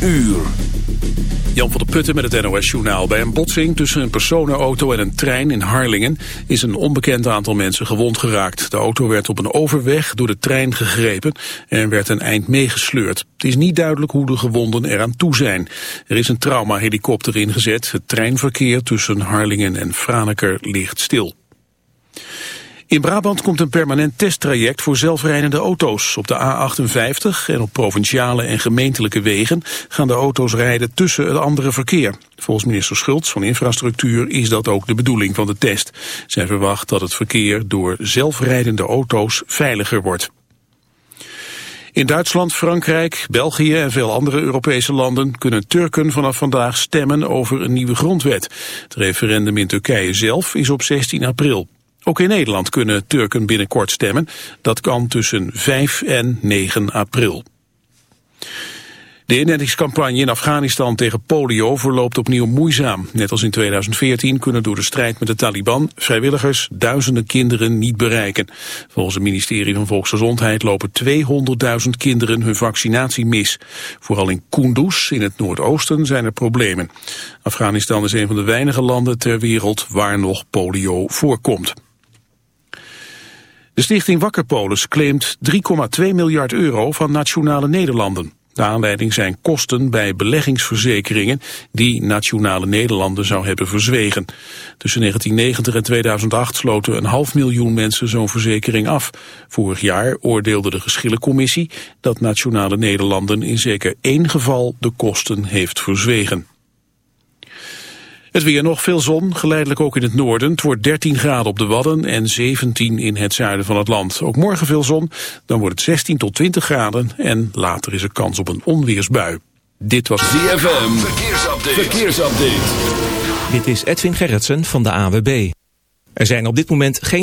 uur. Jan van der Putten met het NOS-journaal. Bij een botsing tussen een personenauto en een trein in Harlingen... is een onbekend aantal mensen gewond geraakt. De auto werd op een overweg door de trein gegrepen... en werd een eind meegesleurd. Het is niet duidelijk hoe de gewonden eraan toe zijn. Er is een traumahelikopter ingezet. Het treinverkeer tussen Harlingen en Franeker ligt stil. In Brabant komt een permanent testtraject voor zelfrijdende auto's. Op de A58 en op provinciale en gemeentelijke wegen gaan de auto's rijden tussen het andere verkeer. Volgens minister Schultz van Infrastructuur is dat ook de bedoeling van de test. Zij verwacht dat het verkeer door zelfrijdende auto's veiliger wordt. In Duitsland, Frankrijk, België en veel andere Europese landen kunnen Turken vanaf vandaag stemmen over een nieuwe grondwet. Het referendum in Turkije zelf is op 16 april. Ook in Nederland kunnen Turken binnenkort stemmen. Dat kan tussen 5 en 9 april. De inentingscampagne in Afghanistan tegen polio verloopt opnieuw moeizaam. Net als in 2014 kunnen door de strijd met de Taliban vrijwilligers duizenden kinderen niet bereiken. Volgens het ministerie van Volksgezondheid lopen 200.000 kinderen hun vaccinatie mis. Vooral in Kunduz in het noordoosten zijn er problemen. Afghanistan is een van de weinige landen ter wereld waar nog polio voorkomt. De stichting Wakkerpolis claimt 3,2 miljard euro van Nationale Nederlanden. De aanleiding zijn kosten bij beleggingsverzekeringen die Nationale Nederlanden zou hebben verzwegen. Tussen 1990 en 2008 sloten een half miljoen mensen zo'n verzekering af. Vorig jaar oordeelde de geschillencommissie dat Nationale Nederlanden in zeker één geval de kosten heeft verzwegen. Het weer nog veel zon, geleidelijk ook in het noorden. Het wordt 13 graden op de Wadden en 17 in het zuiden van het land. Ook morgen veel zon, dan wordt het 16 tot 20 graden... en later is er kans op een onweersbui. Dit was ZFM, verkeersupdate. verkeersupdate. Dit is Edwin Gerritsen van de AWB. Er zijn op dit moment geen...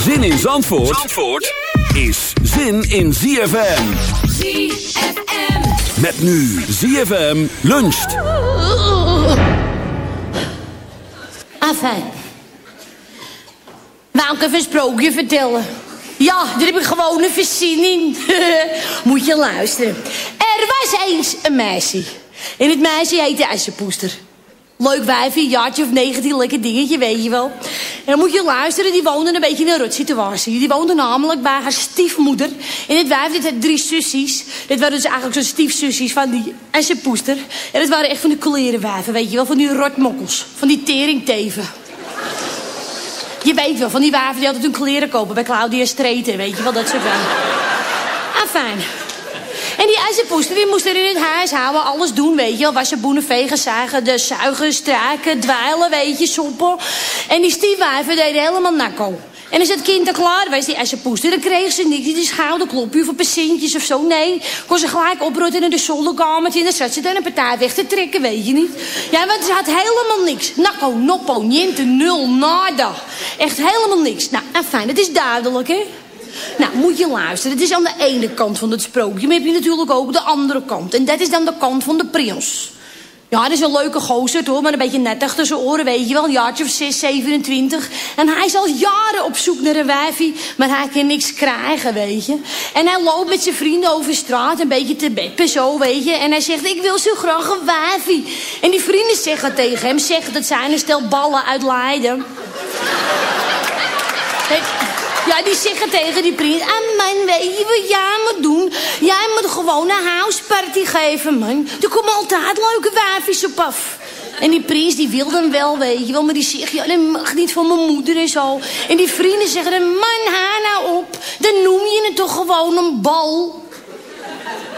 Zin in Zandvoort, Zandvoort is zin in ZFM. ZFM. Met nu ZFM luncht. Afijn. Wou ik even een sprookje vertellen? Ja, daar heb ik gewoon een verzin in. Moet je luisteren. Er was eens een meisje. En het meisje heette IJzerpoester. Leuk wijfje, jaartje of 19, lekker dingetje, weet je wel. En dan moet je luisteren, die woonde een beetje in een rotsituatie. Die woonde namelijk bij haar stiefmoeder. En dit wijf, dit had drie sussies. Dit waren dus eigenlijk zo'n stiefsussies van die poester. En het waren echt van die kolerenwijven, weet je wel. Van die rotmokkels. Van die teringteven. Je weet wel, van die wijven die altijd hun kleren kopen bij Claudia Streten, weet je wel, dat soort wijven. Ah, fijn. En die ijzerpoester die moest er in het huis houden, alles doen, weet je wel. Wassen, boenen, vegen, zagen, de zuigen, straken, dweilen, weet je, soepel. En die stiefwijven deden helemaal nakko. En als het kind er klaar was, die ijzerpoester, dan kreeg ze niet die schouderklopje of een patiëntjes of zo. Nee, kon ze gelijk oprotten in de zolderkamertje en dan zat ze dan een partij weg te trekken, weet je niet. Ja, want ze had helemaal niks. Nakko, noppo, niente, nul, nada. Echt helemaal niks. Nou, en fijn, dat is duidelijk, hè. Nou, moet je luisteren. Het is aan de ene kant van het sprookje. Maar heb je natuurlijk ook de andere kant. En dat is dan de kant van de prins. Ja, dat is een leuke gozer, hoor. Maar een beetje net achter zijn oren, weet je wel. Een jaartje of 6, 27. En hij is al jaren op zoek naar een wijfie. Maar hij kan niks krijgen, weet je. En hij loopt met zijn vrienden over straat. Een beetje te beppen, zo, weet je. En hij zegt, ik wil zo graag een wijfie. En die vrienden zeggen tegen hem... Zeggen dat zijn een stel ballen uit Leiden. Ja, die zeggen tegen die prins... Ah, man, weet je wat jij moet doen? Jij moet gewoon een houseparty geven, man. Er komen altijd leuke wijfjes op af. En die prins die wil dan wel, weet je wel. Maar die zegt, ja, dat mag niet van mijn moeder en zo. En die vrienden zeggen dan... Man, haal nou op. Dan noem je het toch gewoon een bal.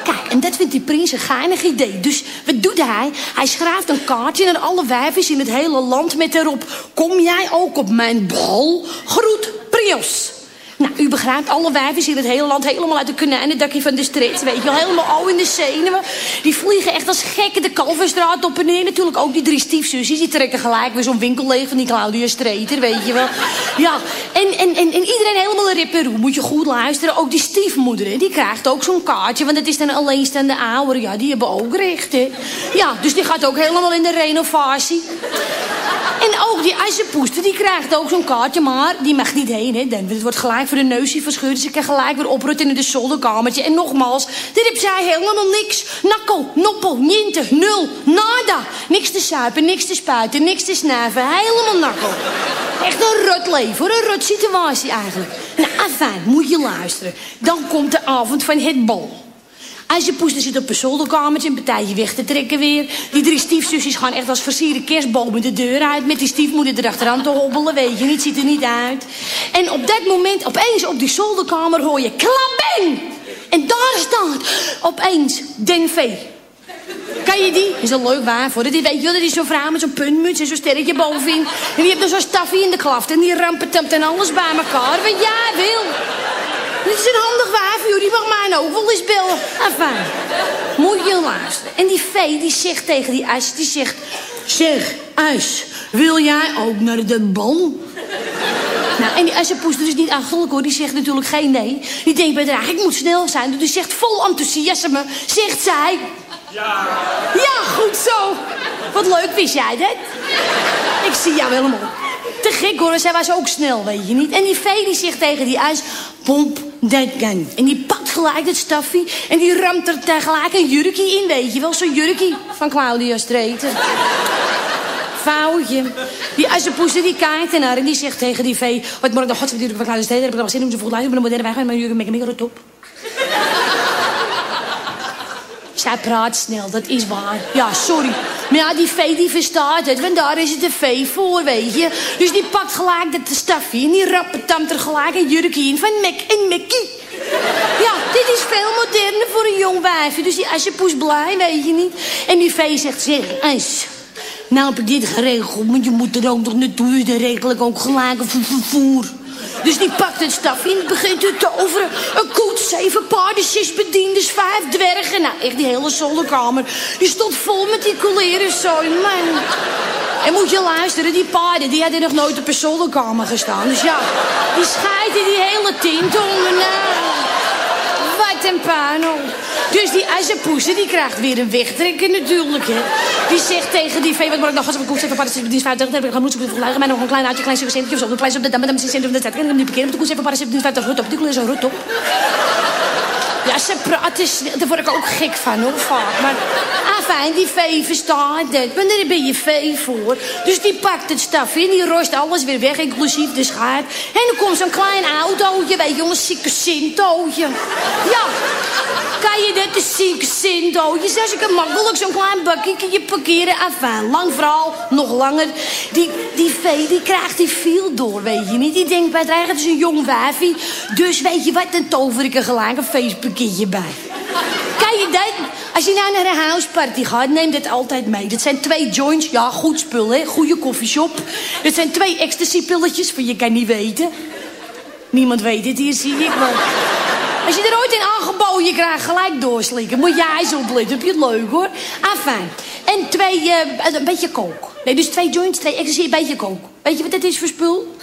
Kijk, en dat vindt die prins een geinig idee. Dus wat doet hij? Hij schrijft een kaartje naar alle wijfjes in het hele land met erop... Kom jij ook op mijn bal? Groet, prins. Nou, u begrijpt, alle wijfjes in het hele land helemaal uit de konijnendakje van de street. Weet je wel, helemaal al in de zenuwen. Die vliegen echt als gekken de Kalverstraat op en neer. Natuurlijk ook die drie stiefzusjes, die trekken gelijk weer zo'n winkel leeg van die Claudia Streeter, weet je wel. Ja, en, en, en, en iedereen helemaal een rip en roe. Moet je goed luisteren. Ook die stiefmoeder, die krijgt ook zo'n kaartje. Want het is dan alleenstaande ouderen. Ja, die hebben ook recht, hè. Ja, dus die gaat ook helemaal in de renovatie. En ook die ijzerpoester, die krijgt ook zo'n kaartje, maar die mag niet heen. Hè. Dan- Het wordt gelijk voor de neusje verscheurd. Dus gelijk weer oprutten in het zolderkamertje. En nogmaals, dit heb zij helemaal niks. Nakko, noppel, niente, nul, nada. Niks te suipen, niks te spuiten, niks te snuiven. Helemaal nakko. Echt een rut leven. Een rut situatie eigenlijk. Nou, afijn, moet je luisteren. Dan komt de avond van het bal. Als je poester zit op een zolderkamertje een partijtje weg te trekken weer. Die drie stiefzusjes gaan echt als versierde kerstbomen de deur uit... met die stiefmoeder erachteraan te hobbelen, weet je niet, ziet er niet uit. En op dat moment, opeens op die zolderkamer hoor je klabang! En daar staat opeens Den Vee. Kan je die? Dat is een leuk waar voor. Die weet je dat is zo'n vrouw met zo'n puntmuts en zo'n sterretje bovenin. En die heeft dan zo'n staffie in de klaft. En die rampetampt en alles bij elkaar. Wat jij wil. Dit is een handig wijf, joh. Die mag mij ook wel eens bellen. Enfin, moet je luisteren. En die vee, die zegt tegen die ijs, die zegt... Zeg, ijs, wil jij ook naar de bal? Nou, en die ijzerpoester is niet achterlijk hoor. Die zegt natuurlijk geen nee. Die denkt bij haar, ik moet snel zijn. Dus die zegt vol enthousiasme, zegt zij... Ja. Ja, goed zo. Wat leuk, wist jij dat? Ik zie jou helemaal. Te gek hoor, zij was ook snel, weet je niet. En die vee die zegt tegen die ijs, pomp dat gun. En die pakt gelijk het staffie en die ramt er tegelijk een jurkje in, weet je wel. Zo'n jurkje van Claudia Streeter. Foutje. Die ijzerpoester die kijkt ernaar en die zegt tegen die vee... Wat moet ik nog godverdomme van Claudia Streeter? Heb ik nog zin om ze vroeg luisteren, maar dan ik weg, maar jullie maken me top. Zij praat snel, dat is waar. Ja, sorry. Maar ja, die vee die verstaat het, want daar is het een vee voor, weet je. Dus die pakt gelijk dat stafje en die rappetamt er gelijk een jurkje in van Mac en Mackie. Ja, dit is veel moderner voor een jong wijfje. Dus die asjepoes blij, weet je niet. En die vee zegt, zeg, eens... Nou heb ik dit geregeld, maar je moet er ook nog naartoe. Dan regel ook gelijk een ver- vervoer. Dus die pakt het staf in, begint te toveren. Een koets, zeven paarden, zes bediendes, vijf dwergen. Nou, echt die hele zolderkamer. Die stond vol met die coleren zo, man. En moet je luisteren, die paarden, die hadden nog nooit op een zolderkamer gestaan. Dus ja, die scheiden die hele tint onder. Nou, wat een. Dus die ijzerpoeser, die krijgt weer een wegtrekker natuurlijk, hè. Die zegt tegen die vee, wat moet ik nog als ik heb van paarden, dienst 50, dan heb ik moeten verlagen. Maar nog een klein uitje, klein stukje centje of zo. Een klein de dam, dan het centrum de stad. Kan ik hem niet parkeren, met de koets heb paarden, dienst 50, rot op. Die koets is rot op. Ja, ze praten snel. Daar word ik ook gek van, hoor, vaak. Maar, afijn, die vee verstaat het. Maar daar ben je vee voor. Dus die pakt het staf in, die rost alles weer weg, inclusief de schaap. En dan komt zo'n klein autootje, weet je, jongens, zieke sintootje. Ja, kan je dat, een zieke sintootje? Zeg ik makkelijk zo'n klein bakje parkeren. Afijn, lang verhaal, nog langer. Die, die vee, die krijgt die viel door, weet je niet. Die denkt bij het eigen, het is een jong wijfie. Dus weet je wat, dan tover ik er gelijk een feestpakketje bij. Je dat? Als je nou naar een houseparty gaat, neem dit altijd mee. Dat zijn twee joints, ja, goed spul, hè. Goede koffieshop. Dat zijn twee ecstasy-pilletjes, van je kan niet weten. Niemand weet het hier, zie ik, maar... Als je er ooit in aangeboden krijgt, gelijk doorslikken. Moet jij eens opletten, heb je het leuk, hoor. Afijn. En twee, eh, een beetje kook. Nee, dus twee joints, twee ecstasy, een beetje kook. Weet je wat dat is voor spul?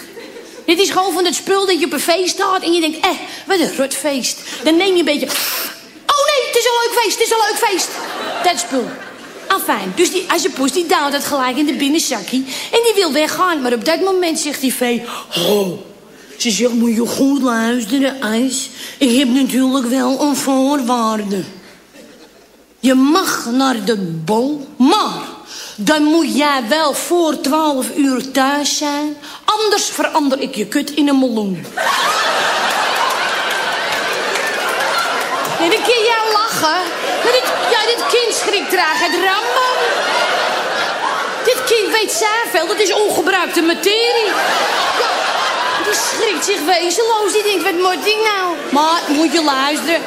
Dit is gewoon van het spul dat je op een feest staat en je denkt, eh, wat een rotfeest. Dan neem je een beetje, oh nee, het is een leuk feest, het is een leuk feest. Dat spul. Afijn, dus die asjepoes die duwt het gelijk in de binnenzakje en die wil weggaan. Maar op dat moment zegt die vee, oh, ze zegt, moet je goed luisteren, IJs. Ik heb natuurlijk wel een voorwaarde. Je mag naar de bol, maar dan moet jij wel voor 12 uur thuis zijn. Anders verander ik je kut in een meloen. En dan kun jij lachen. Dit, ja, dit kind schrikt traag het Rambo. Dit kind weet zoveel, dat is ongebruikte materie. Ja, die schrikt zich wezenloos. Die denkt, wat moet ik nou? Maar moet je luisteren.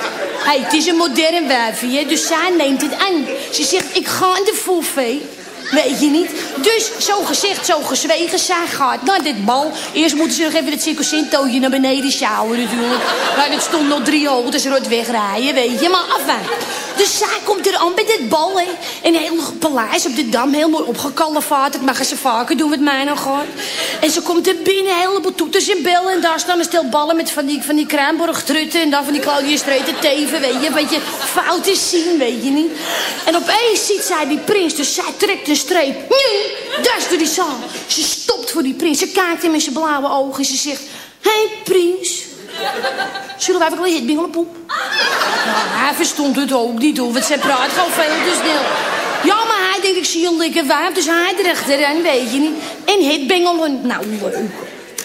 Hey, het is een modern wijfje, dus zij neemt het aan. Ze zegt, ik ga in de foefee. Weet je niet? Dus zo gezegd, zo gezwegen, zij gaat naar dit bal. Eerst moeten ze nog even het circusintootje naar beneden sjouwen natuurlijk. Maar het stond nog drie auto's rot wegrijden, weet je. Maar afijn. Dus zij komt er aan bij dit bal, hè. Een heel paleis op de Dam, heel mooi opgekallevaard. Dat mag ze vaker doen, wat mij nog. En ze komt er binnen, een heleboel toeters bellen. En daar staan een stel ballen met van die, van die Kruinborg trutten. En daar van die Claudia teven, weet je. Weet je, fouten zien, weet je niet. En opeens ziet zij die prins, dus zij trekt een streep. Nu, daar is door die zaal. Ze stopt voor die prins. Ze kijkt hem met zijn blauwe ogen en ze zegt... Hé, hey, prins. Zullen wij even een hitbingel op poep? Nou, hij verstond het ook niet, hoor. Want zij praat gewoon veel te snel. Ja, maar hij denkt, ik zie een lekker wijf, dus hij erachteraan, weet je niet. En hitbingelen, nou leuk.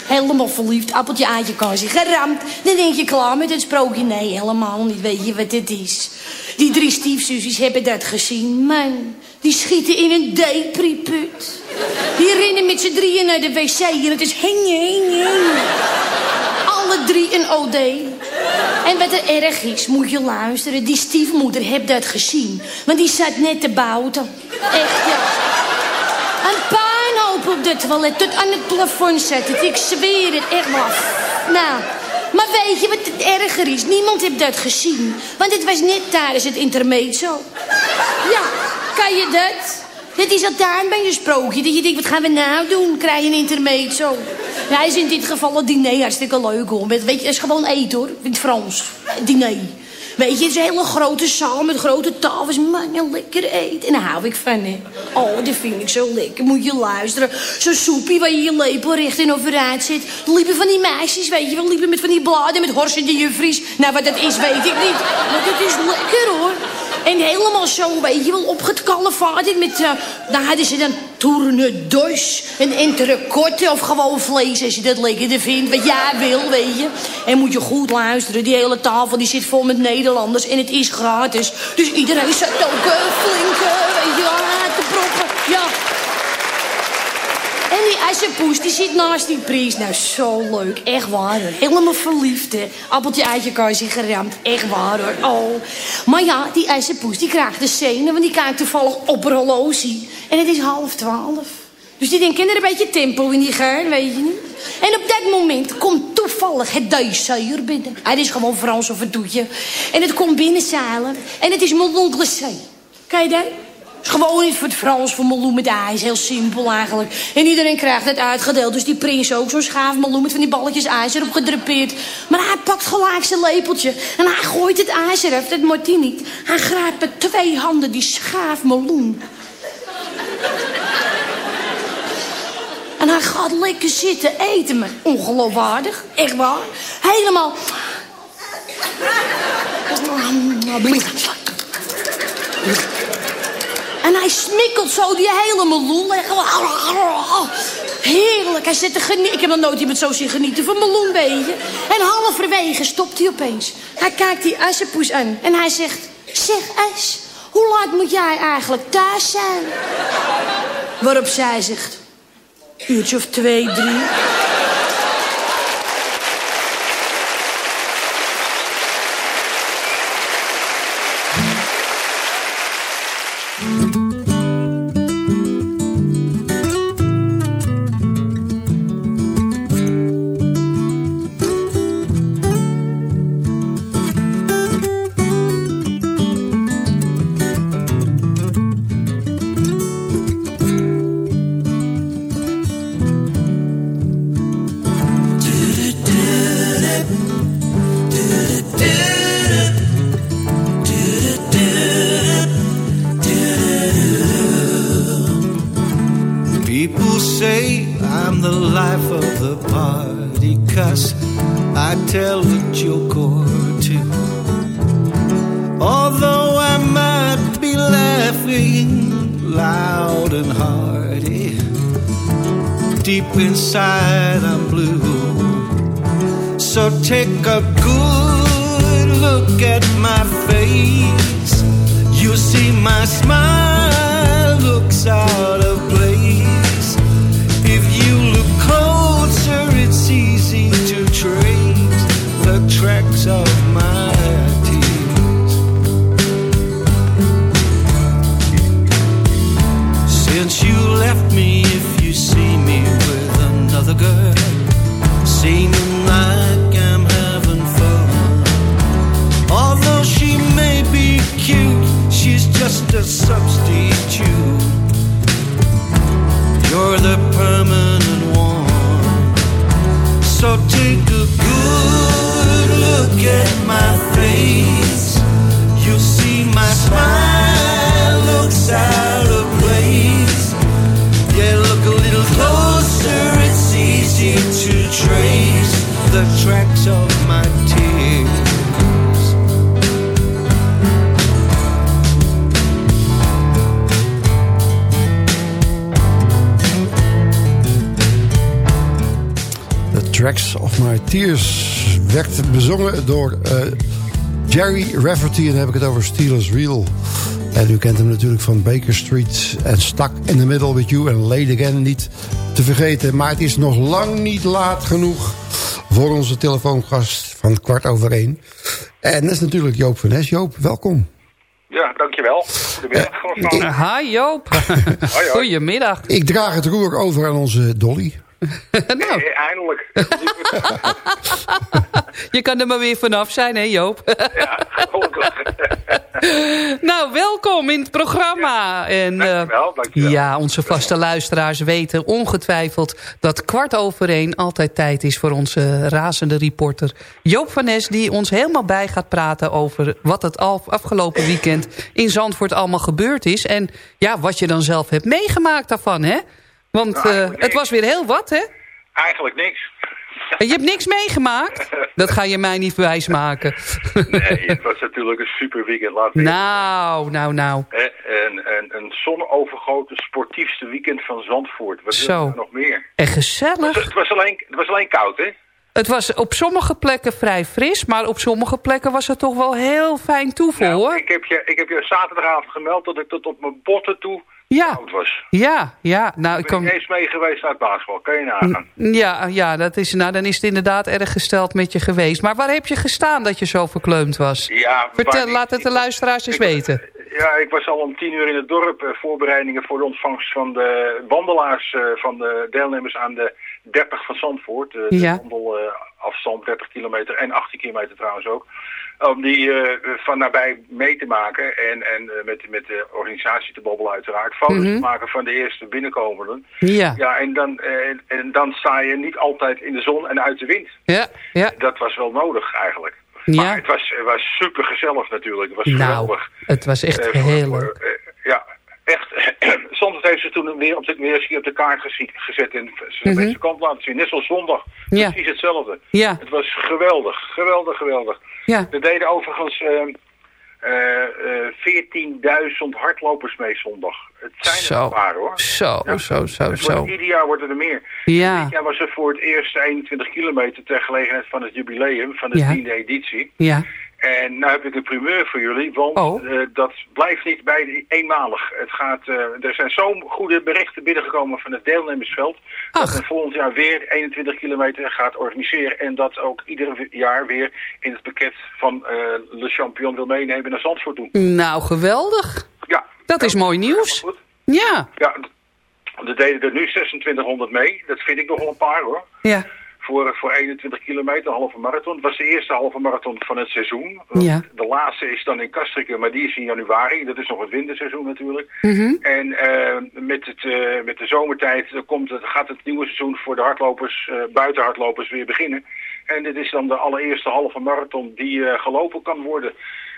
Helemaal verliefd, appeltje, eitje, kaasje, geramd. Dan denk je, klaar met het sprookje? Nee, helemaal niet, weet je wat het is. Die drie stiefzusjes hebben dat gezien. Man, die schieten in een depri-put. Die rennen met z'n drieën naar de wc en het is hengen, hengen. Alle drie een OD. En wat er erg is, moet je luisteren. Die stiefmoeder heeft dat gezien. Want die zat net te bouten. Echt, ja. Een puinhoop op het toilet. Tot aan het plafond zat het. Ik zweer het, echt waar. Nou, maar weet je wat het erger is? Niemand heeft dat gezien. Want het was net tijdens het intermezzo. Ja, kan je dat? Het is altijd bij een sprookje. Dat je denkt, wat gaan we nou doen? Krijg je een intermezzo. Ja, is in dit geval het diner hartstikke leuk hoor. Met, weet je, is gewoon eten hoor. In het Frans. Diner. Weet je, het is een hele grote zaal met grote tafels. Man, lekker eten. En daar hou ik van, hè. Oh, dat vind ik zo lekker. Moet je luisteren. Zo'n soepie waar je je lepel recht in overeind zit. Liepen van die meisjes, weet je wel. Liepen met van die bladen met horsende juffries. Nou, wat dat is, weet ik niet. Maar het is lekker, hoor. En helemaal zo, weet je wel, opgekallevaard. Met, uh, daar hadden ze dan tournedos, een entrecote of gewoon vlees, als je dat lekkerder vindt. Wat jij wil, weet je. En moet je goed luisteren, die hele tafel die zit vol met Nederlanders en het is gratis. Dus iedereen zat ook uh, weet je wel, te proppen. Ja. En die assenpoes, die zit naast die pries. Nou, zo leuk. Echt waar, hoor. Helemaal verliefd, hè. Appeltje, eitje, kaasje geramd. Echt waar, hoor. Oh. Maar ja, die assenpoes, die krijgt de zenuwen... want die kijkt toevallig op een. En het is half twaalf. Dus die denkt, er een beetje tempo in die gein, weet je niet? En op dat moment komt toevallig het duizeuur binnen. Hij is gewoon Frans of een doetje. En het komt binnenzeilen. En het is mon glacé. Kan je dat? Gewoon niet voor het Frans voor meloen met ijs. Heel simpel eigenlijk. En iedereen krijgt het uitgedeeld. Dus die prins ook zo'n schaaf meloen met van die balletjes ijs erop gedrapeerd. Maar hij pakt gelijk zijn lepeltje. En hij gooit het ijs eraf. Dat moet hij niet. Hij grijpt met twee handen die schaaf meloen. En hij gaat lekker zitten eten. Maar ongeloofwaardig. Echt waar. Helemaal... En hij smikkelt zo die hele meloen. Heerlijk. Hij zit te genieten. Ik heb nog nooit iemand zo zien genieten van meloen, weet je. En halverwege stopt hij opeens. Hij kijkt die assenpoes aan. En hij zegt... Zeg, As, hoe laat moet jij eigenlijk thuis zijn? Waarop zij zegt... Uurtje of twee, drie. life of the party cuss. I tell a joke or two. Although I might be laughing loud and hearty, deep inside I'm blue. So take a good look at my face. You see my smile looks out. A substitute. You're the permanent one. So take a good look at Tracks of My Tears werd bezongen door eh, Jerry Rafferty. En dan heb ik het over Steelers Reel. En u kent hem natuurlijk van Baker Street en Stuck in the Middle with You en Late Again niet te vergeten. Maar het is nog lang niet laat genoeg voor onze telefoongast van kwart over één. En dat is natuurlijk Joop van Nes. Joop, welkom. Ja, dankjewel. Goedemiddag. gewoon. Hi Joop. Goedemiddag. Ik draag het roer over aan onze Dolly. nou, Eh, Eindelijk. je kan er maar weer vanaf zijn, hè Joop? nou, welkom in het programma. En, eh, Dankjewel, dankjewel. Ja, onze vaste luisteraars weten ongetwijfeld... dat kwart over één altijd tijd is voor onze razende reporter... Joop van Nes, die ons helemaal bij gaat praten... over wat het afgelopen weekend in Zandvoort allemaal gebeurd is. En ja, wat je dan zelf hebt meegemaakt daarvan, hè? Want Nou, eh, het was weer heel wat, hè? Eigenlijk niks. Je hebt niks meegemaakt? Dat ga je mij niet wijsmaken. Nee, het was natuurlijk een super weekend. We nou, nou, nou. Een, een, een zonovergoten sportiefste weekend van Zandvoort. Wat Zo. nog meer? En gezellig. het, was alleen, het was alleen koud, hè? Het was op sommige plekken vrij fris, maar op sommige plekken was het toch wel heel fijn toeval, Nou, hoor. ik, heb je, ik heb je zaterdagavond gemeld dat ik tot op mijn botten toe Ja. was. Ja, ja, nou, ik ben niet eens mee geweest het basketbal. Kan je nagaan. Ja, ja dat is, nou, dan is het inderdaad erg gesteld met je geweest. Maar waar heb je gestaan dat je zo verkleumd was? Ja, Vertel, laat het de luisteraars eens weten. Ja, ik was al om tien uur in het dorp. eh, voorbereidingen voor de ontvangst van de wandelaars, eh, van de deelnemers aan de 30 van Zandvoort. eh, de Ja. wandelafstand 30 kilometer en 18 kilometer trouwens ook. Om die eh, van nabij mee te maken en, en eh, met, met de organisatie te babbelen uiteraard. Foto's Mhm. te maken van de eerste binnenkomenden. Ja, Ja, en dan, eh, en dan sta je niet altijd in de zon en uit de wind. ja, ja. Dat was wel nodig eigenlijk. Ja. Maar het was, het was super gezellig natuurlijk. Het was Nou, geweldig. het was echt voor- heel leuk. eh, ja, echt. Zandvoort ze weer op de, weer op de kaart gezet en zijn Mhm. deze kant laten zien. Net zoals zondag. Ja. Precies hetzelfde. Ja. Het was geweldig, geweldig, geweldig. Ja. Er deden overigens eh, eh, eh, 14.000 hardlopers mee zondag. Het zijn er Zo. een paar hoor. Zo, zo, zo, zo. wordt- ieder jaar worden er meer. Ja. Dit jaar was er voor het eerst 21 kilometer ter gelegenheid van het jubileum van de Ja. tiende editie. Ja. En nou heb ik een primeur voor jullie, want Oh. eh, dat blijft niet bij de eenmalig. Het gaat, eh, er zijn zo goede berichten binnengekomen van het deelnemersveld... dat men volgend jaar weer 21 kilometer gaat organiseren... en dat ook ieder jaar weer in het pakket van eh Le Champion wil meenemen naar Zandvoort toe. Nou, geweldig. Ja. Dat is mooi nieuws. Ja, Ja, er deden er nu 2600 mee. Dat vind ik nog wel een paar hoor. ja, Voor, voor 21 kilometer, halve marathon. Het was de eerste halve marathon van het seizoen. Ja. De laatste is dan in Kastriken, maar die is in januari. Dat is nog het winterseizoen natuurlijk. Mhm. En eh, met, het, eh, met de zomertijd komt het, gaat het nieuwe seizoen voor de hardlopers, eh buitenhardlopers weer beginnen. En dit is dan de allereerste halve marathon die gelopen kan worden.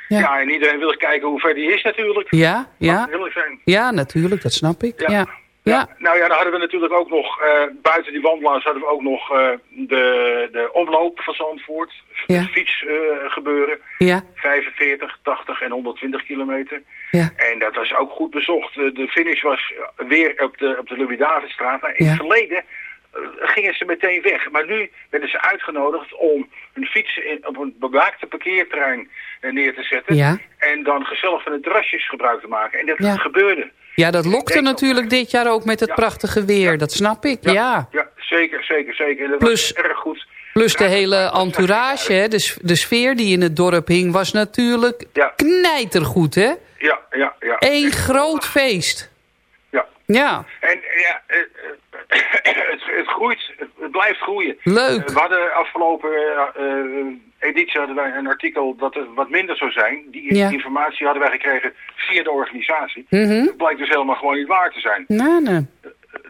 Ja. Ja. en iedereen wil kijken hoe ver die is natuurlijk. ja, ja. Heel zijn. Ja, natuurlijk, dat snap ik. Ja. Ja. Ja. Nou ja, dan hadden we natuurlijk ook nog, eh, buiten die wandelaars hadden we ook nog eh, de, de omloop van Zandvoort. Ja. Fiets gebeuren. Ja. 45, 80 en 120 kilometer. Ja. En dat was ook goed bezocht. De finish was weer op de, op de Louis-Davidstraat. Maar in het verleden eh, gingen ze meteen weg. Maar nu werden ze uitgenodigd om hun fietsen in, op een bewaakte parkeerterrein neer te zetten. Ja. En dan gezellig van de terrasjes gebruik te maken. En dat Ja. gebeurde. Ja, dat lokte natuurlijk dit jaar ook met het prachtige weer. Dat snap ik, ja. Ja, zeker, zeker, zeker. Dat Plus- erg goed. Plus de hele entourage, hè, de, de sfeer die in het dorp hing... was natuurlijk knijtergoed, hè? Ja, ja, ja. Eén groot feest. Ja. Ja, En ja, eh, eh, het, het groeit, het, blijft groeien. Leuk. Eh, we hadden afgelopen eh, eh, editie hadden wij een artikel dat het wat minder zou zijn. Die Ja. informatie hadden wij gekregen via de organisatie. Mhm. Het blijkt dus helemaal gewoon niet waar te zijn. nou, nou.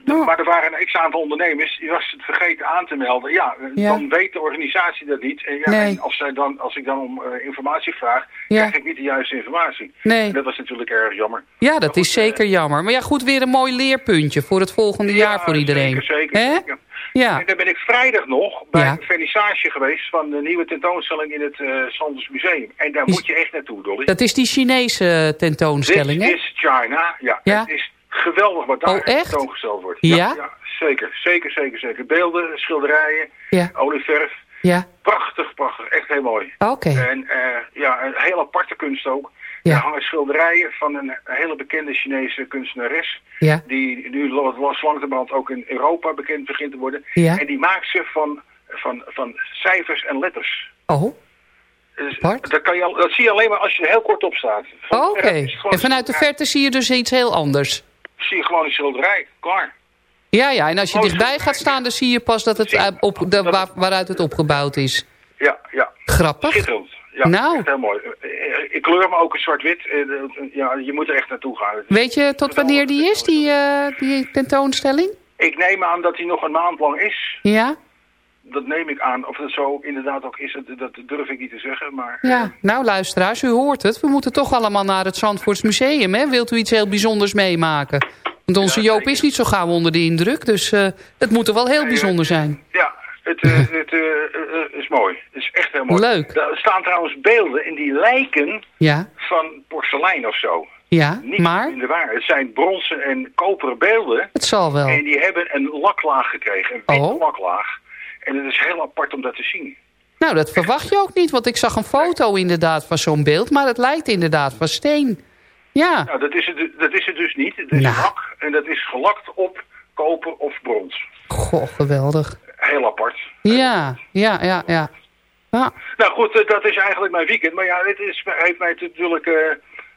Oh. Maar er waren een x-aantal ondernemers, die was het vergeten aan te melden. Ja, eh, Ja. dan weet de organisatie dat niet. En, ja, Nee. en als, zij dan, als ik dan om eh, informatie vraag, Ja. krijg ik niet de juiste informatie. Nee. En dat was natuurlijk erg jammer. Ja, dat is zeker jammer. Maar ja, goed, weer een mooi leerpuntje voor het volgende jaar voor iedereen. Zeker, zeker. Hè? Ja, En dan ben ik vrijdag nog bij Ja. een vernissage geweest van de nieuwe tentoonstelling in het uh, Sanders Museum. En daar Is- moet je echt naartoe, Dolly. dat is die Chinese tentoonstelling, This hè? is China. Ja, Ja. het is geweldig wat daar Oh, tentoongesteld wordt. Ja? zeker, zeker, zeker, zeker. Beelden, schilderijen, Ja, olieverf. ja. Prachtig, prachtig. Echt heel mooi. Oké. En eh, ja, een heel aparte kunst ook. Ja. Er hangen schilderijen van een hele bekende Chinese kunstenares. Ja. Die nu los langzamerhand ook in Europa bekend begint te worden. Ja. En die maakt ze van, van, van cijfers en letters. Oh, Dus dat, kan je, al- dat zie je alleen maar als je er heel kort op staat. Van Oh, oké. En vanuit de verte zie je dus iets heel anders. zie je gewoon een schilderij. Klaar. Ja, ja. En als je dichtbij gaat staan, dan zie je pas dat het, eh, op, de, waar- waaruit het opgebouwd is. Ja, ja. Grappig. Schitterend. Ja, Nou. heel mooi. Eh, Ik kleur me ook in zwart-wit. Eh, Ja, je moet er echt naartoe gaan. Weet je tot wanneer die is, die, eh, die tentoonstelling? Ik neem aan dat hij nog een maand lang is. Ja? Dat neem ik aan. Of dat zo inderdaad ook is, dat, durf ik niet te zeggen. Maar Ja, nou luisteraars, u hoort het. We moeten toch allemaal naar het Zandvoorts Museum, hè? Wilt u iets heel bijzonders meemaken? Want onze Ja, Joop is niet zo gauw onder de indruk, dus het moet toch wel heel bijzonder zijn. ja, het, eh, het eh, eh, is mooi. Het is echt heel mooi. Leuk. Er staan trouwens beelden en die lijken Ja, van porselein of zo. ja, Niet maar in de waar. Het zijn bronzen en koperen beelden. het zal wel. En die hebben een laklaag gekregen. Een witte Oh. laklaag. En het is heel apart om dat te zien. Nou, dat verwacht je ook niet, want ik zag een foto inderdaad van zo'n beeld, maar het lijkt inderdaad van steen. Ja, Nou, dat is het, dat is het dus niet. Het is Nou. lak en dat is gelakt op koper of brons. goh, geweldig. Heel apart. Ja, ja, ja, ja. Ja, Nou goed, eh, dat is eigenlijk mijn weekend. Maar ja, het is, heeft mij natuurlijk... eh,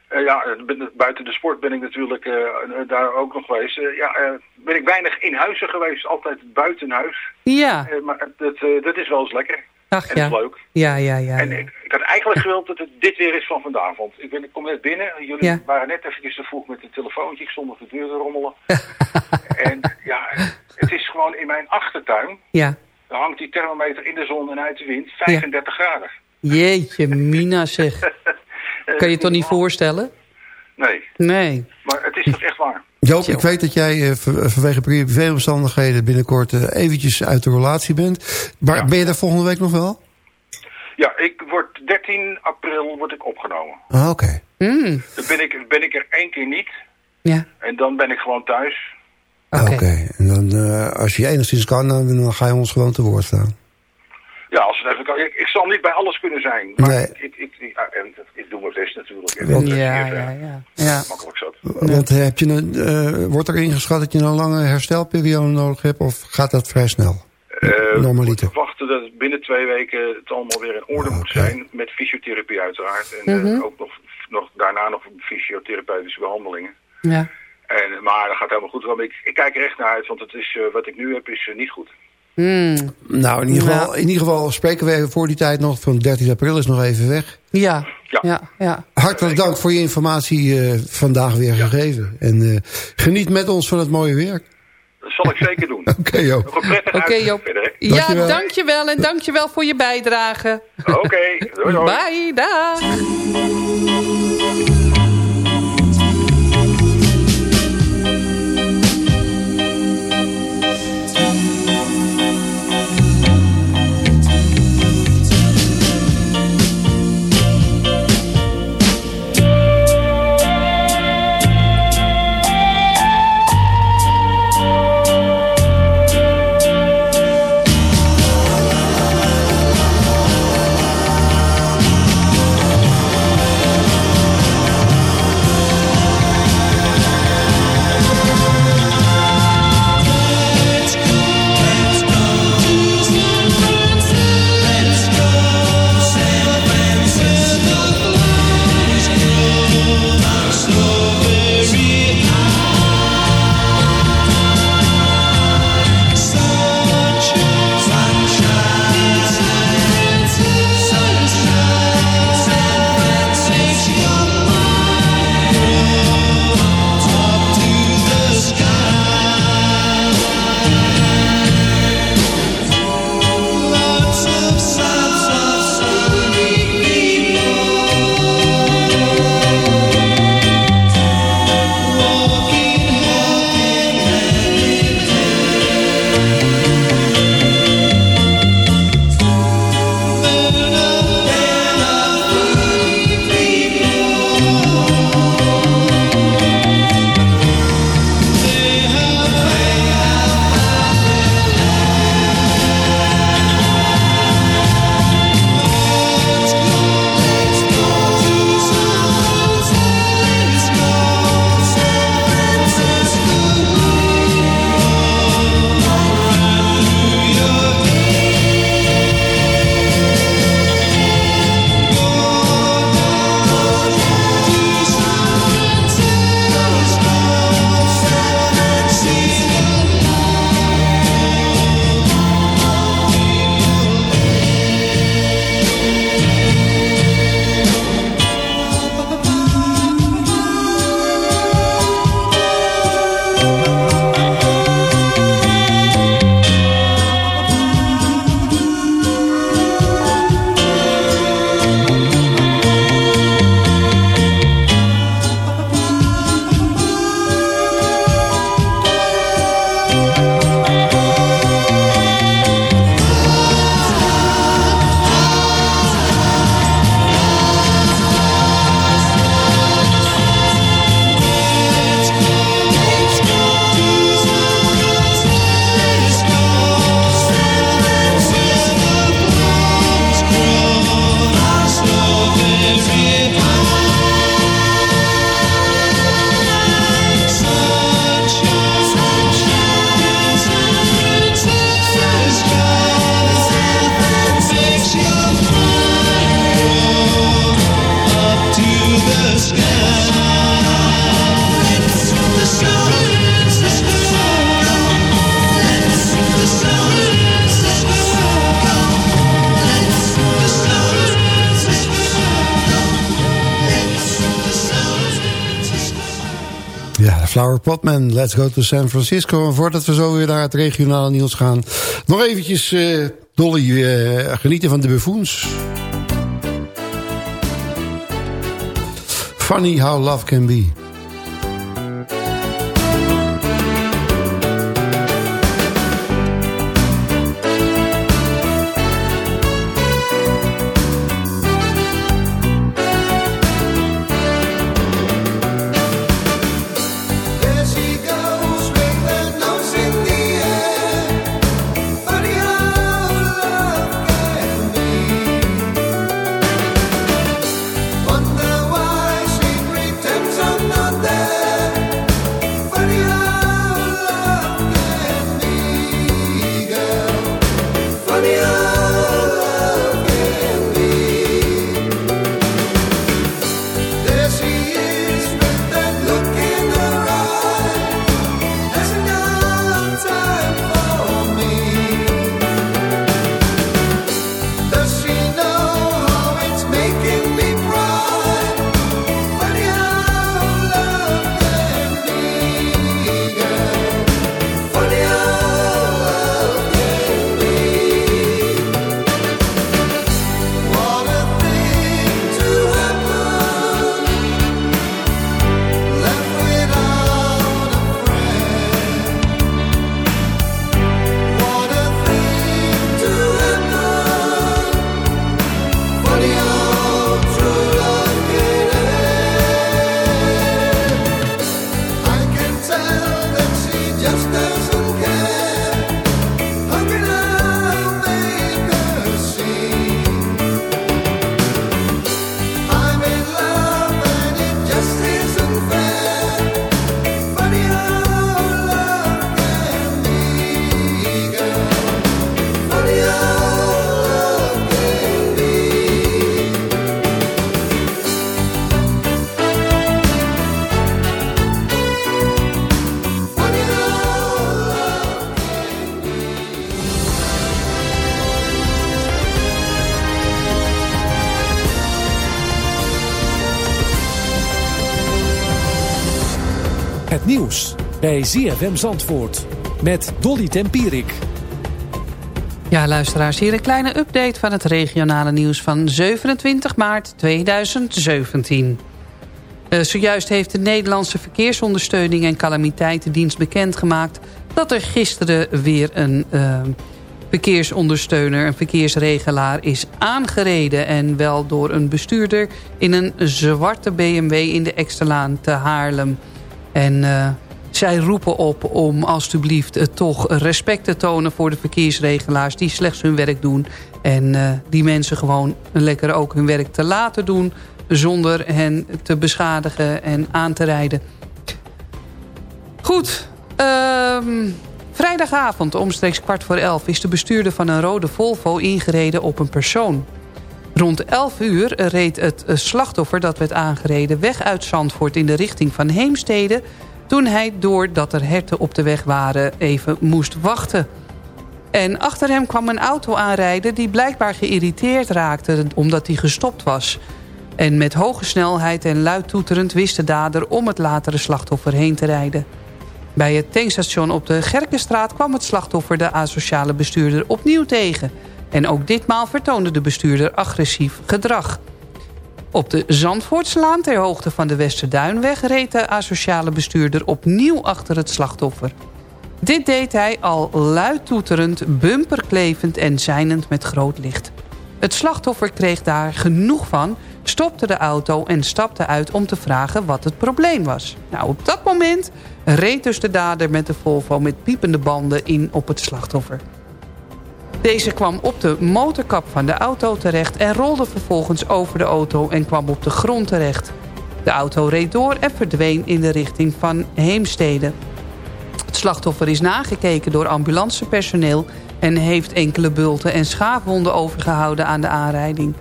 eh, ja, buiten de sport ben ik natuurlijk daar ook nog geweest. Ja, ben ik weinig in huizen geweest. Altijd buiten huis. ja. Maar dat, dat is wel eens lekker. Ach En ja. dat is leuk. Ja, ja, ja. En ik, ik had eigenlijk gewild dat het dit weer is van vanavond. Ik, ben, ik kom net binnen. Jullie Ja. waren net eventjes te vroeg met een telefoontje. Ik stond op de deur te rommelen. en ja, het is gewoon in mijn achtertuin. Ja. Daar hangt die thermometer in de zon en uit de wind. 35 graden. Jeetje, Mina zeg. Eh, Kan je het toch niet voorstellen? Nee, Nee. maar het is toch echt waar. Joop, ik weet dat jij eh, van- vanwege privéomstandigheden binnenkort eh, eventjes uit de relatie bent. Maar Ja. ben je daar volgende week nog wel? Ja, ik word 13 april word ik opgenomen. Ah, oké. Mm, Dan ben ik, ben ik er één keer niet. ja, En dan ben ik gewoon thuis. Ah, oké. Oké. En dan, eh, als je enigszins kan, dan, dan ga je ons gewoon te woord staan. Ja, als het even kan. Ik, ik zal niet bij alles kunnen zijn. Maar Nee. ik, ik, ik, ik, ja, en ik doe mijn best natuurlijk. Want- Ja, ja, eh, ja. ja. Makkelijk zat. Want heb je een, eh, wordt er ingeschat dat je een lange herstelperiode nodig hebt? Of gaat dat vrij snel? Eh, Normaliter. we verwachten dat het binnen twee weken het allemaal weer in orde moet Oké. zijn. Met fysiotherapie uiteraard. En Mhm. ook nog, nog, daarna nog fysiotherapeutische behandelingen. ja. En, maar dat gaat helemaal goed. Want ik, ik kijk er echt naar uit, want het is, wat ik nu heb is niet goed. Mm, Nou, in ieder, geval, in ieder geval spreken we even voor die tijd nog. Van 13 april is nog even weg. ja, Ja. ja, ja. Hartelijk dank voor je informatie eh, vandaag weer gegeven. En eh, geniet met ons van het mooie weer. Dat zal ik zeker doen. Oké, Joop. Nog een prettige Oké, Joop. verder? Ja, Dankjewel. dankjewel. En dankjewel voor je bijdrage. Oké. Bye, dag. Flower Potman, let's go to San Francisco. En voordat we zo weer naar het regionale nieuws gaan... nog eventjes, uh, Dolly, uh, genieten van de buffoons. Funny how love can be. Bij ZFM Zandvoort met Dolly Tempierik. Ja, luisteraars, hier een kleine update van het regionale nieuws van 27 maart 2017. Eh, zojuist heeft de Nederlandse Verkeersondersteuning en Calamiteitendienst bekendgemaakt... dat er gisteren weer een eh, verkeersondersteuner, een verkeersregelaar is aangereden. En wel door een bestuurder in een zwarte BMW in de Eksterlaan te Haarlem. En eh, zij roepen op om alstublieft eh, toch respect te tonen voor de verkeersregelaars... die slechts hun werk doen. En eh, die mensen gewoon lekker ook hun werk te laten doen... zonder hen te beschadigen en aan te rijden. Goed, ehm, vrijdagavond omstreeks kwart voor elf... is de bestuurder van een rode Volvo ingereden op een persoon. Rond 11 uur reed het eh, slachtoffer dat werd aangereden... weg uit Zandvoort in de richting van Heemstede... toen hij, doordat er herten op de weg waren, even moest wachten. En achter hem kwam een auto aanrijden... die blijkbaar geïrriteerd raakte omdat hij gestopt was. En met hoge snelheid en luid toeterend wist de dader... om het latere slachtoffer heen te rijden. Bij het tankstation op de Gerkenstraat kwam het slachtoffer... de asociale bestuurder opnieuw tegen... En ook ditmaal vertoonde de bestuurder agressief gedrag. Op de Zandvoortslaan ter hoogte van de Westerduinweg... reed de asociale bestuurder opnieuw achter het slachtoffer. Dit deed hij al luid toeterend, bumperklevend en zijnend met groot licht. Het slachtoffer kreeg daar genoeg van, stopte de auto en stapte uit om te vragen wat het probleem was. Nou, op dat moment reed dus de dader met de Volvo met piepende banden in op het slachtoffer. Deze kwam op de motorkap van de auto terecht en rolde vervolgens over de auto en kwam op de grond terecht. De auto reed door en verdween in de richting van Heemstede. Het slachtoffer is nagekeken door ambulancepersoneel en heeft enkele bulten en schaafwonden overgehouden aan de aanrijding.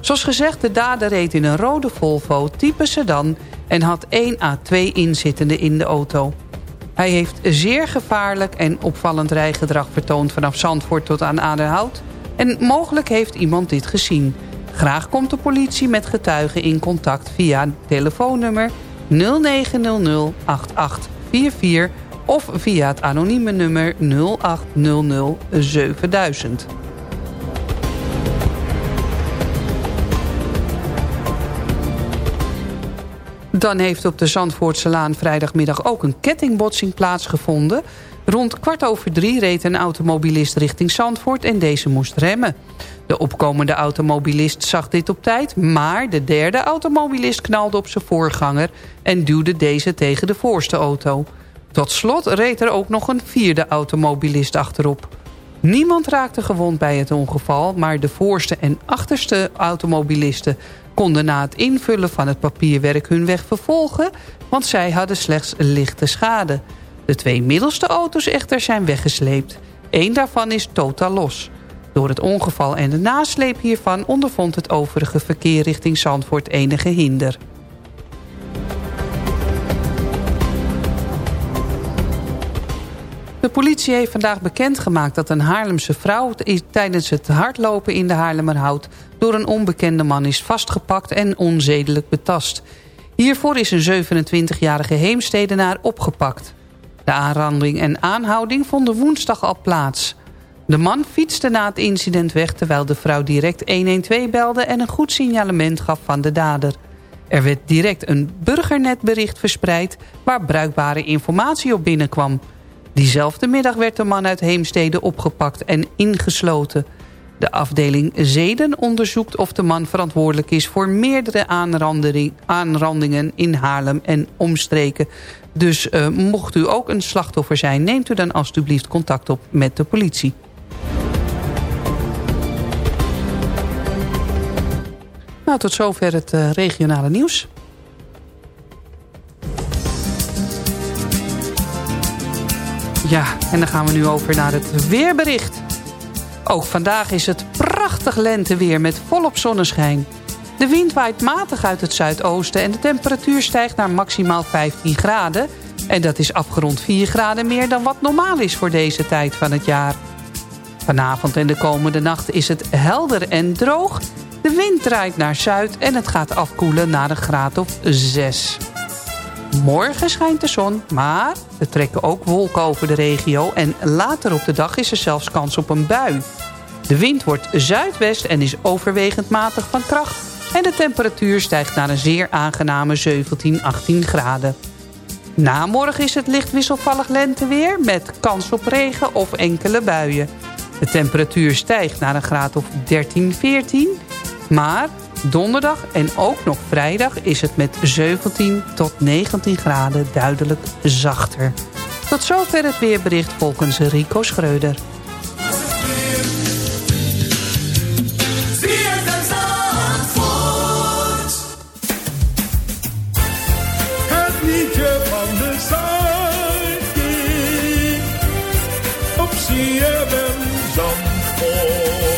Zoals gezegd, de dader reed in een rode Volvo type sedan en had 1 à 2 inzittenden in de auto. Hij heeft zeer gevaarlijk en opvallend rijgedrag vertoond... vanaf Zandvoort tot aan Aderhout. En mogelijk heeft iemand dit gezien. Graag komt de politie met getuigen in contact via telefoonnummer 0900 8844 of via het anonieme nummer 0800 7000. Dan heeft op de Zandvoortse Laan vrijdagmiddag ook een kettingbotsing plaatsgevonden. Rond kwart over drie reed een automobilist richting Zandvoort en deze moest remmen. De opkomende automobilist zag dit op tijd... maar de derde automobilist knalde op zijn voorganger... en duwde deze tegen de voorste auto. Tot slot reed er ook nog een vierde automobilist achterop. Niemand raakte gewond bij het ongeval... maar de voorste en achterste automobilisten konden na het invullen van het papierwerk hun weg vervolgen... want zij hadden slechts lichte schade. De twee middelste auto's echter zijn weggesleept. Eén daarvan is totaal los. Door het ongeval en de nasleep hiervan ondervond het overige verkeer richting Zandvoort enige hinder. De politie heeft vandaag bekendgemaakt dat een Haarlemse vrouw... tijdens het hardlopen in de Haarlemmerhout... door een onbekende man is vastgepakt en onzedelijk betast. Hiervoor is een 27-jarige heemstedenaar opgepakt. De aanranding en aanhouding vonden woensdag al plaats. De man fietste na het incident weg terwijl de vrouw direct 112 belde... en een goed signalement gaf van de dader. Er werd direct een burgernetbericht verspreid... waar bruikbare informatie op binnenkwam... Diezelfde middag werd de man uit Heemstede opgepakt en ingesloten. De afdeling Zeden onderzoekt of de man verantwoordelijk is... voor meerdere aanrandingen in Haarlem en omstreken. Dus uh, mocht u ook een slachtoffer zijn... neemt u dan alstublieft contact op met de politie. Nou, tot zover het uh, regionale nieuws. Ja, en dan gaan we nu over naar het weerbericht. Ook vandaag is het prachtig lenteweer met volop zonneschijn. De wind waait matig uit het zuidoosten en de temperatuur stijgt naar maximaal 15 graden. En dat is afgerond 4 graden meer dan wat normaal is voor deze tijd van het jaar. Vanavond en de komende nacht is het helder en droog. De wind draait naar zuid en het gaat afkoelen naar een graad of 6. Morgen schijnt de zon, maar er trekken ook wolken over de regio... en later op de dag is er zelfs kans op een bui. De wind wordt zuidwest en is overwegend matig van kracht... en de temperatuur stijgt naar een zeer aangename 17, 18 graden. Na morgen is het licht wisselvallig lenteweer... met kans op regen of enkele buien. De temperatuur stijgt naar een graad of 13, 14... maar Donderdag en ook nog vrijdag is het met 17 tot 19 graden duidelijk zachter. Tot zover het weerbericht volgens Rico Schreuder. De op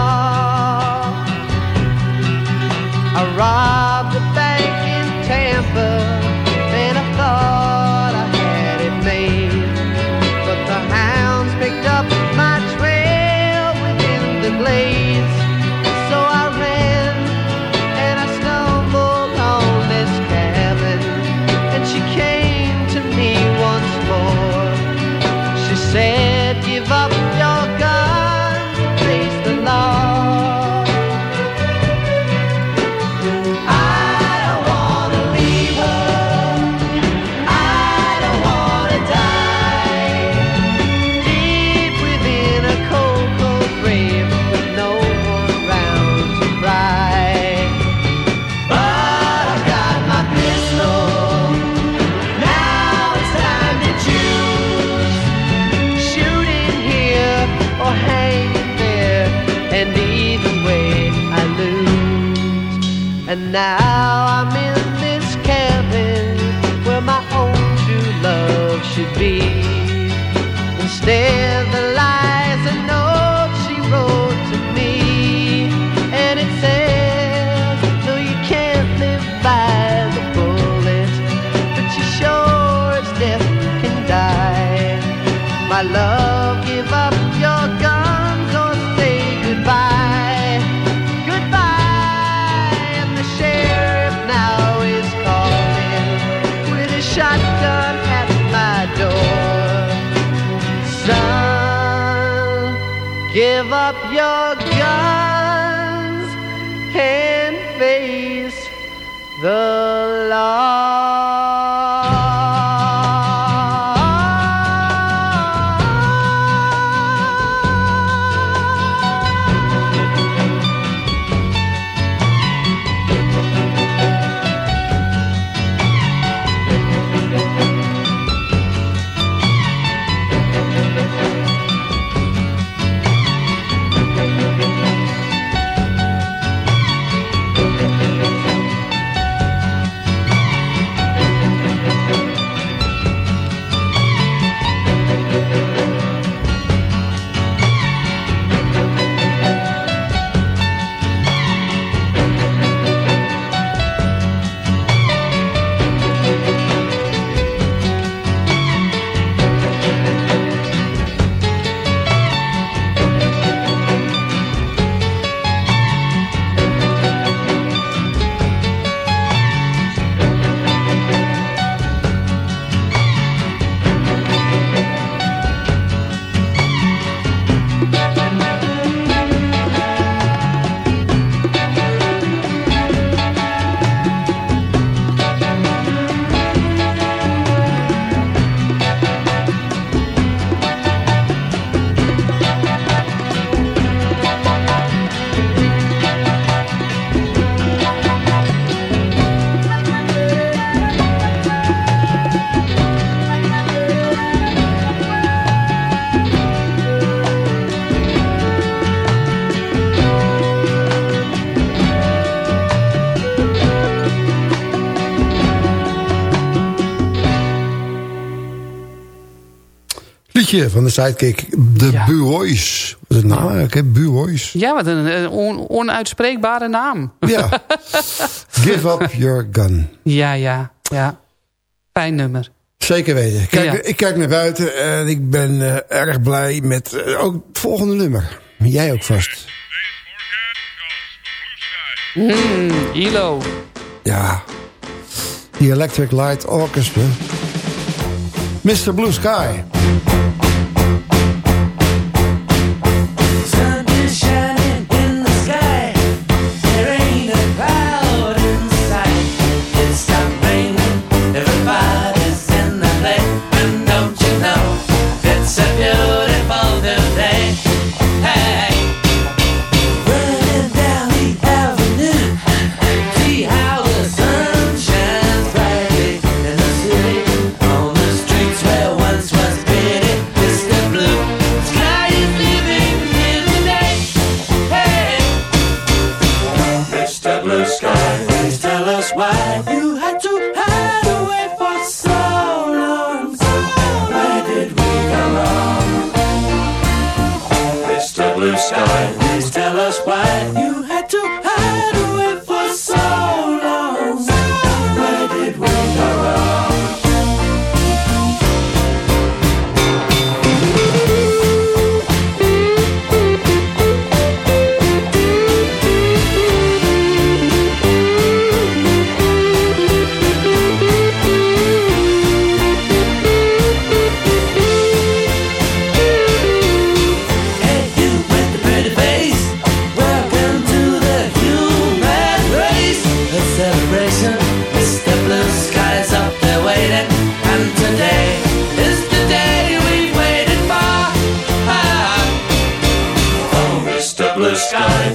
I Liedje van de sidekick, de ja. Buoys. Wat is het naam eigenlijk, hè? Buoys. Ja, wat een eh, on onuitspreekbare naam. Ja. Give up your gun. Ja, ja, ja. Fijn nummer. Zeker weten. Kijk, ja. Ik kijk naar buiten en ik ben uh, erg blij met uh, ook het volgende nummer. Jij ook vast. Mm, ILO. Ja. The Electric Light Orchestra. Mr. Blue Sky. quiet. sky.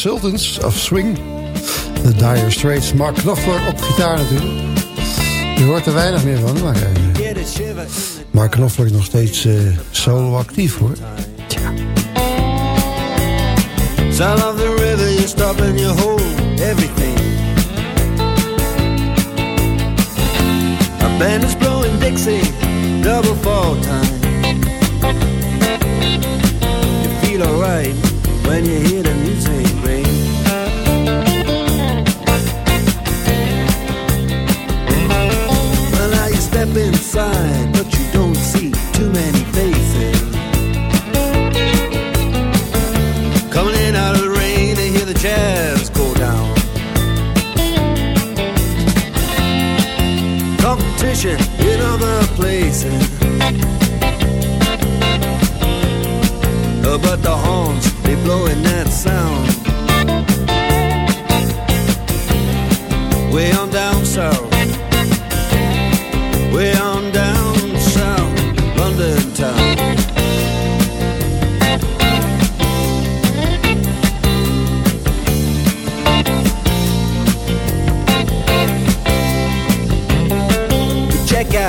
Sultans of Swing. De Dire Straits. Mark Knopfler op gitaar natuurlijk. Je hoort er weinig meer van, maar... Uh, Mark Knopfler is nog steeds uh, solo actief, hoor. Sound of the river, you stop and you hold everything. A band is blowing Dixie, double fall time. You feel alright when you hear the music Uh, but the horns, they blowing that sound. Way on down south.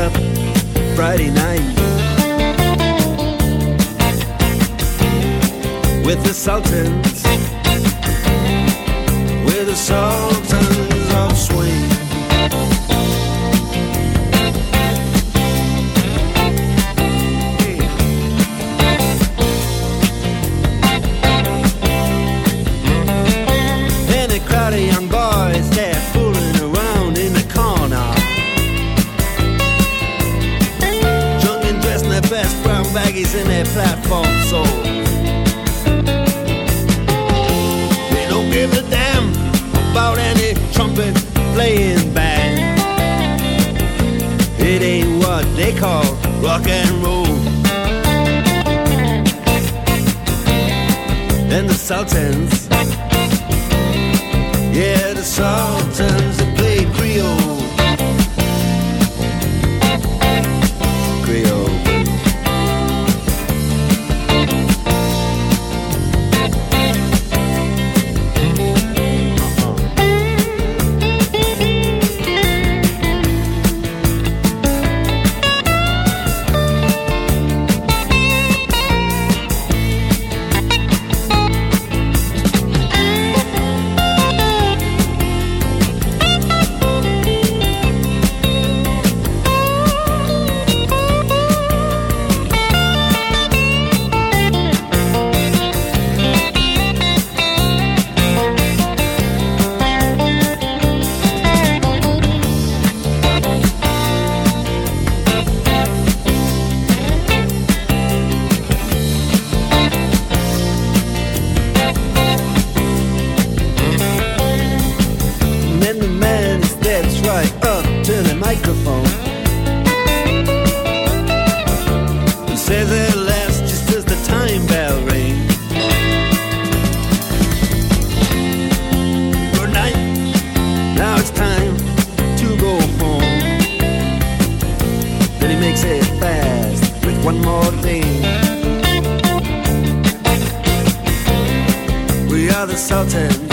Up Friday night. With the Sultans with the sultans trumpet playing band. It ain't what they call rock and roll. And the Sultans, yeah, the Sultans right up to the microphone and says at last, just as the time bell rings. Good night, now it's time to go home. Then he makes it fast with one more thing. We are the Sultans.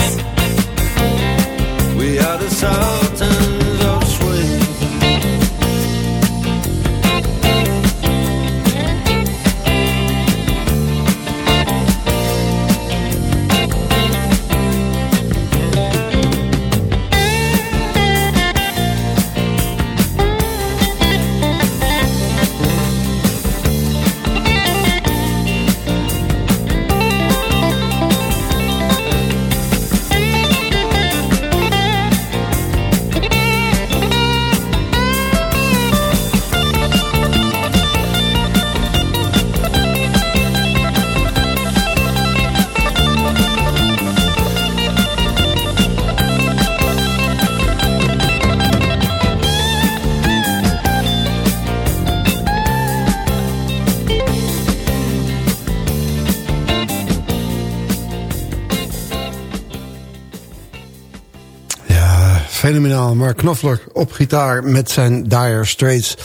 Knopfler op gitaar met zijn Dire Straits.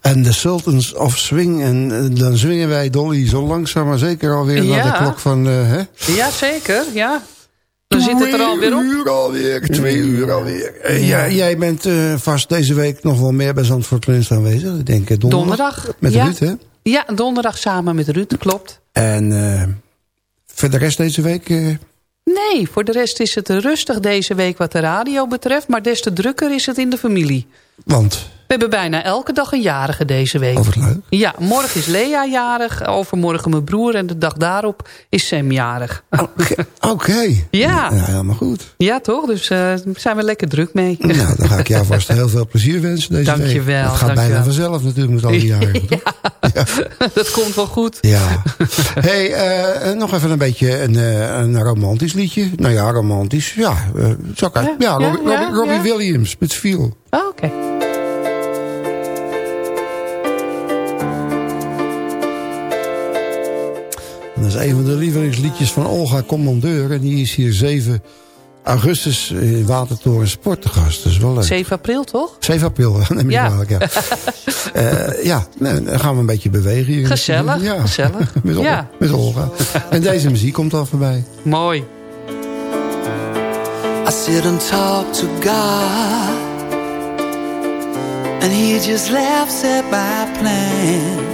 En de Sultans of Swing. En eh, dan zwingen wij Dolly zo langzaam maar zeker alweer Ja. naar de klok van... eh, hè? Ja, zeker. Ja. Dan zit het er alweer op. Twee uur alweer, twee uur alweer. Eh, ja, jij bent eh, vast deze week nog wel meer bij Zandvoort Lunch aanwezig. Ik denk donderdag. Donderdag. Met ja. Ruud, hè? Ja, donderdag samen met Ruud, klopt. En eh, voor de rest deze week... Nee, voor de rest is het rustig deze week wat de radio betreft. Maar des te drukker is het in de familie. want... We hebben bijna elke dag een jarige deze week. Oh, leuk. Ja, morgen is Lea jarig. Overmorgen mijn broer. En de dag daarop is Sam jarig. Oké. Ja. Ja, helemaal goed. Ja, toch? Dus eh, zijn we lekker druk mee. Nou, dan ga ik jou vast heel veel plezier wensen deze week. Dankjewel, Het gaat bijna vanzelf natuurlijk met al die jaren. toch? Dat komt wel goed. Ja. hey, eh, nog even een beetje een, eh, een romantisch liedje. Nou ja, romantisch. Ja, eh zo kan ja, Ja, ja, ja, Robbie, ja, ja. Williams met Feel. Oh, Oké. Is een van de lievelingsliedjes van Olga Commandeur. En die is hier 7 augustus in Watertoren Sport te gast. Dat is wel leuk. 7 april, toch? 7 april, neem je Ja. ja. Eh, ja, nou, dan gaan we een beetje bewegen hier. Gezellig, Ja. gezellig. met, Olga, Ja. met Olga. En deze muziek komt al voorbij. Mooi. I sit and talk to God, and He just laughs at my plans.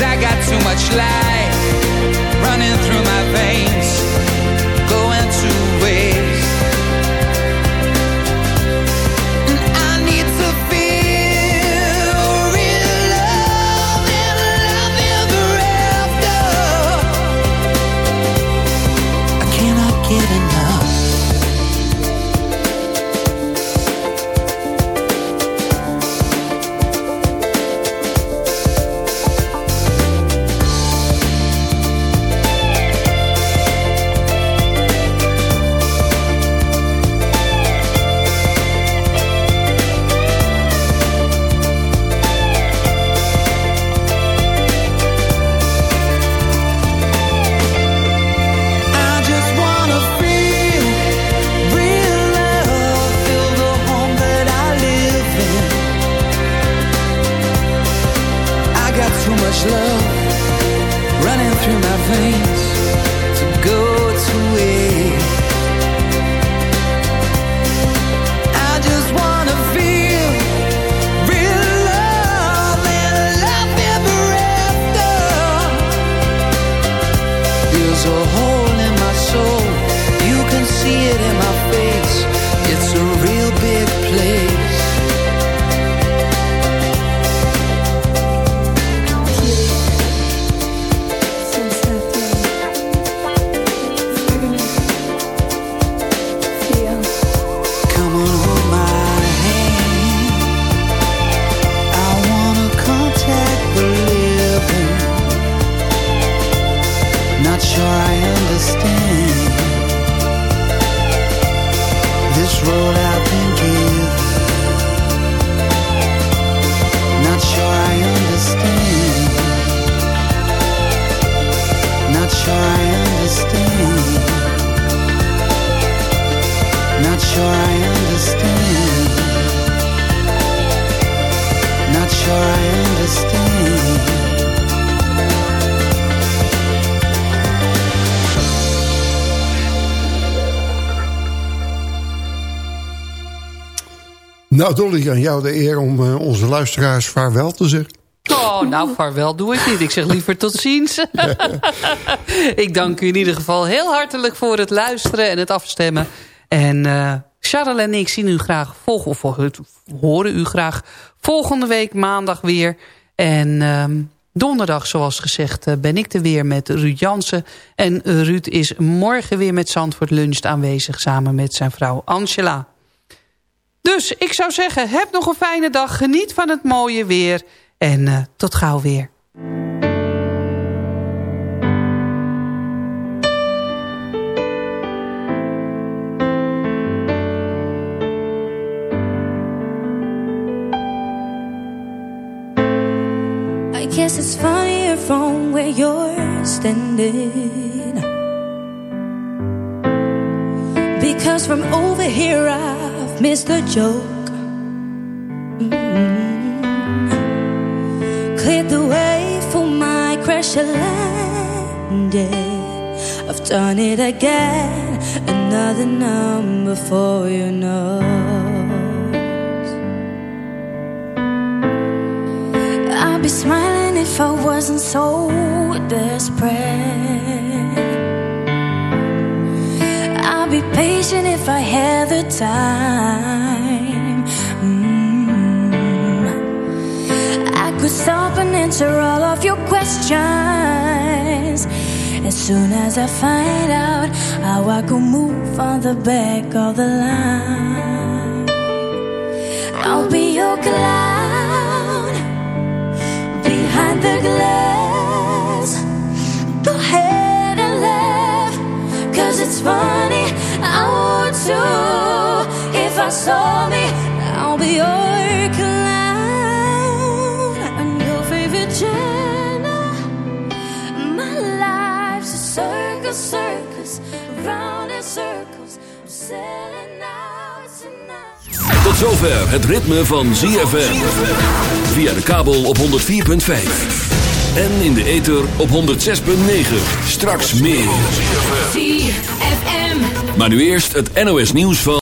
Cause I got too much life Nou, Dolly, aan jou de eer om eh, onze luisteraars vaarwel te zeggen. Oh, nou, vaarwel doe ik niet. Ik zeg liever tot ziens. ik dank u in ieder geval heel hartelijk voor het luisteren en het afstemmen. En uh, Charles en ik zien u graag volgen, of horen u graag volgende week maandag weer. En uh, donderdag, zoals gezegd, uh, ben ik er weer met Ruud Jansen. En Ruud is morgen weer met Zandvoort Lunch aanwezig... samen met zijn vrouw Angela. Dus ik zou zeggen, heb nog een fijne dag. Geniet van het mooie weer. En uh, tot gauw weer. I guess it's funnier from where you're standing. Because from over here I've missed the joke. Mm -hmm. Cleared the way for my crash landing. I've done it again, another number for you know. I'd be smiling if I wasn't so desperate. I'll be patient if I had the time. Mm. I could stop and answer all of your questions. As soon as I find out how I can move on the back of the line, I'll be your clown behind the glass. Go ahead and laugh, cause it's funny. I want if I saw me. I'll be your clown and your favorite channel. My life's a circus, circus, round in circles. I'm selling out tonight. Tot zover het ritme van ZFM. Via de kabel op 104.5. En in de ether op 106.9. Straks meer. ZFM. Maar nu eerst het NOS nieuws van...